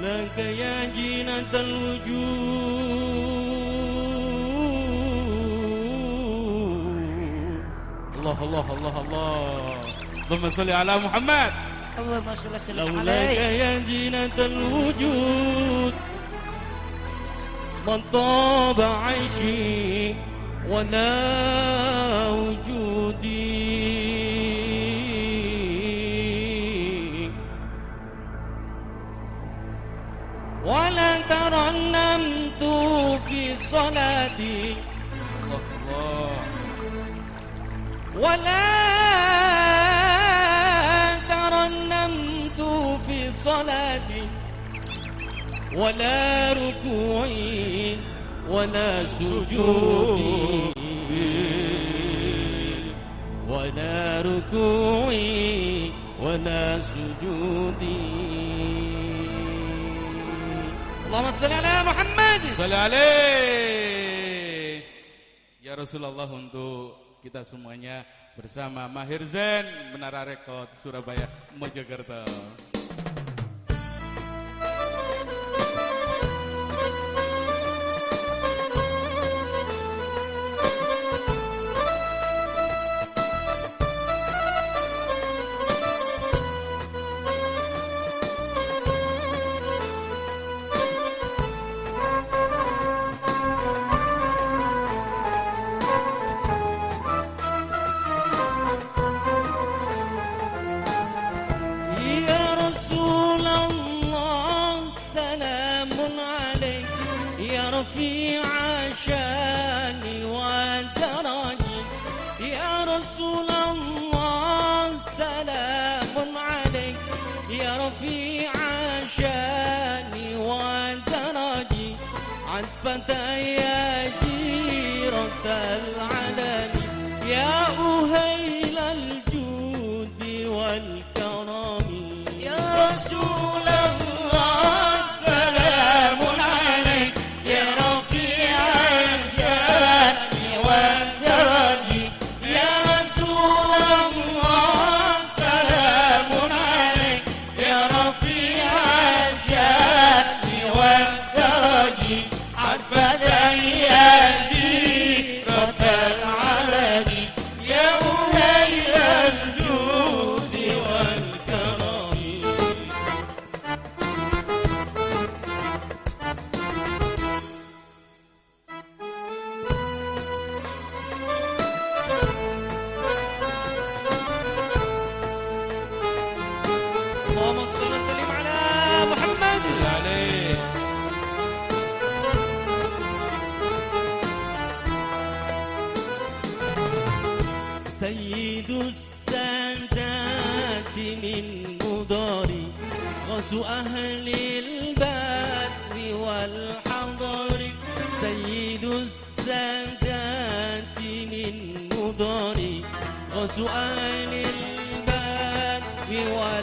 لولاك يا جينة الوجود. الله الله الله الله. اللهم صل على محمد. اللهم صل وسلم لولاك عليه. يا جينة الوجود. من طاب عيشي ولا وجودي ترنمت في صلاتي. ولا ترنمت في صلاتي. ولا ركوعي ولا سجودي. ولا ركوعي ولا سجودي. اللهم صل على محمد Salih alaih. Ya Rasulullah untuk kita semuanya bersama Mahir Zen Menara Rekod Surabaya Mojokerto. يا رفيع شاني ودرجي يا رسول الله سلام عليك. يا رفيع شاني ودرجي عطفة يا جيرة العلن يا أهيل الجود والكرم. يا رسول اللهم صل وسلم على محمد alaih. سيد السادات من مضاري غوث أهل البر والحضر سيد السادات من مضاري غوث أهل البر والحضر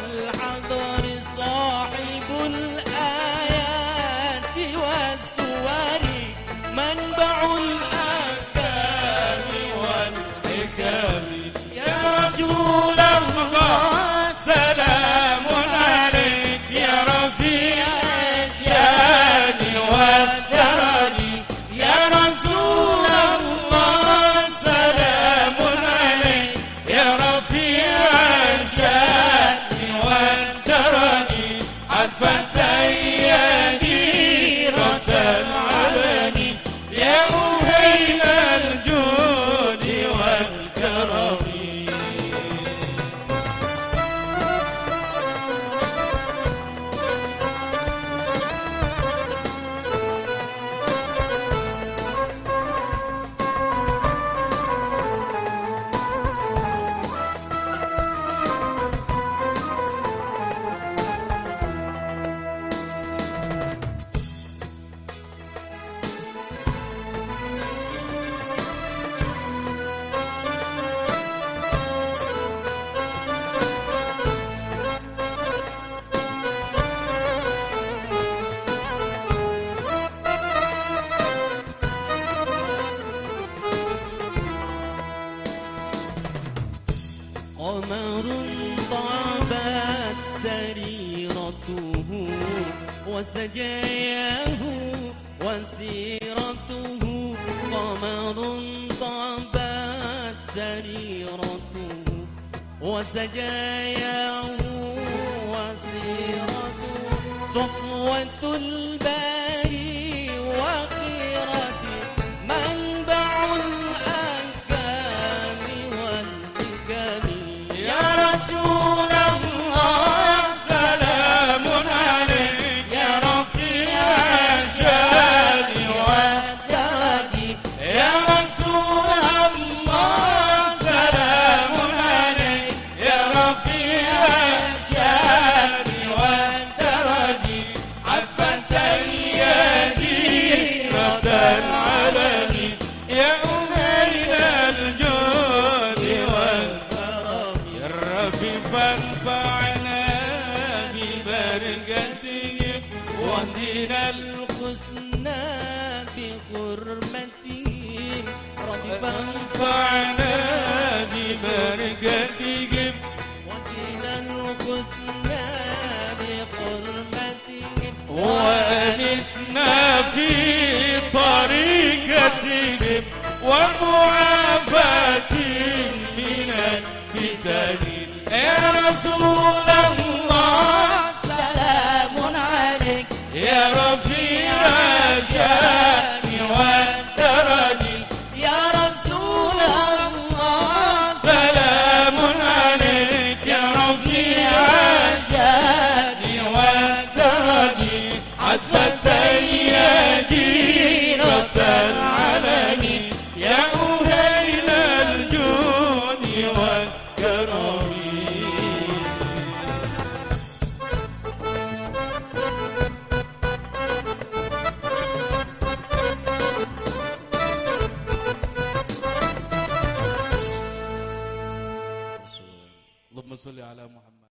قمر طابت سريرته وسجاياه وسيرته قمر طابت سريرته وسجاياه وسيرته صفوة الباري ودنا الحسنى بحرمته رب فانفعنا ببركته ودنا الحسنى بحرمته وأنتنا في طريقتهم ومعافاة من الفتن. يا رسول الله. يا رب